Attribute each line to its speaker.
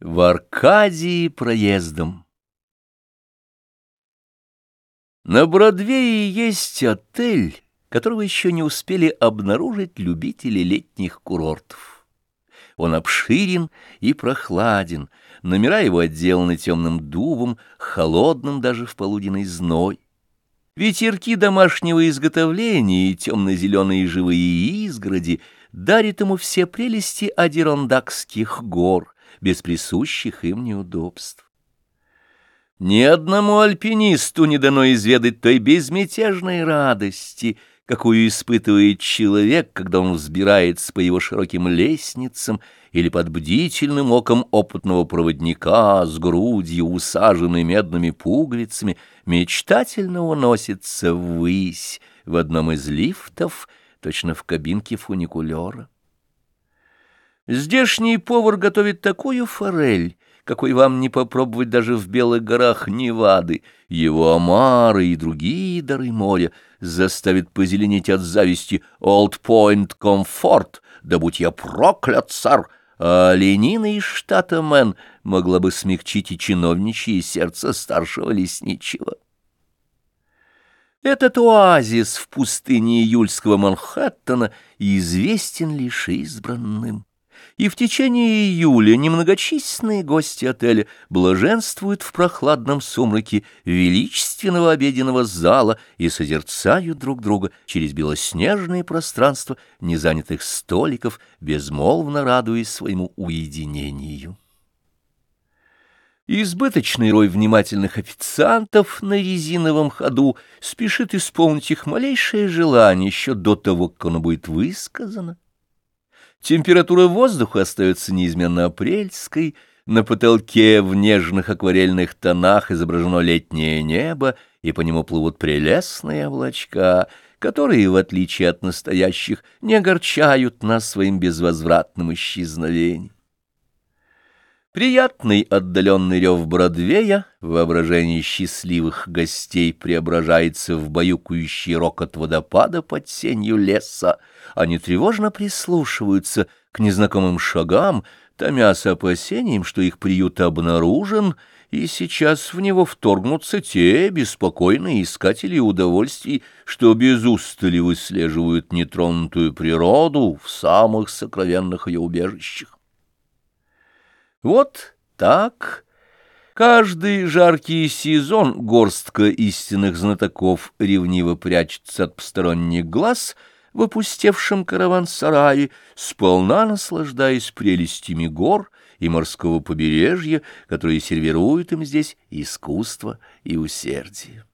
Speaker 1: В Аркадии проездом. На Бродвее есть отель, которого еще не успели обнаружить любители летних курортов. Он обширен и прохладен, номера его отделаны темным дубом, холодным даже в полуденный зной. Ветерки домашнего изготовления и темно-зеленые живые изгороди дарят ему все прелести адирондакских гор — без присущих им неудобств. Ни одному альпинисту не дано изведать той безмятежной радости, какую испытывает человек, когда он взбирается по его широким лестницам или под бдительным оком опытного проводника с грудью, усаженной медными пуговицами, мечтательно уносится ввысь в одном из лифтов, точно в кабинке фуникулера. Здешний повар готовит такую форель, какой вам не попробовать даже в белых горах Невады. Его омары и другие дары моря заставят позеленеть от зависти Олд Пойнт Комфорт, да будь я проклят, цар, а ленина из штата Мэн могла бы смягчить и чиновничье сердце старшего лесничего. Этот оазис в пустыне июльского Манхэттена известен лишь избранным и в течение июля немногочисленные гости отеля блаженствуют в прохладном сумраке величественного обеденного зала и созерцают друг друга через белоснежные пространства незанятых столиков, безмолвно радуясь своему уединению. Избыточный рой внимательных официантов на резиновом ходу спешит исполнить их малейшее желание еще до того, как оно будет высказано. Температура воздуха остается неизменно апрельской, на потолке в нежных акварельных тонах изображено летнее небо, и по нему плывут прелестные облачка, которые, в отличие от настоящих, не огорчают нас своим безвозвратным исчезновением. Приятный отдаленный рев Бродвея в воображении счастливых гостей преображается в баюкающий рокот водопада под сенью леса. Они тревожно прислушиваются к незнакомым шагам, томясь опасением, что их приют обнаружен, и сейчас в него вторгнутся те беспокойные искатели удовольствий, что без устали выслеживают нетронутую природу в самых сокровенных ее убежищах. Вот так каждый жаркий сезон горстка истинных знатоков ревниво прячется от посторонних глаз в опустевшем караван-сарае, сполна наслаждаясь прелестями гор и морского побережья, которые сервируют им здесь искусство и усердие.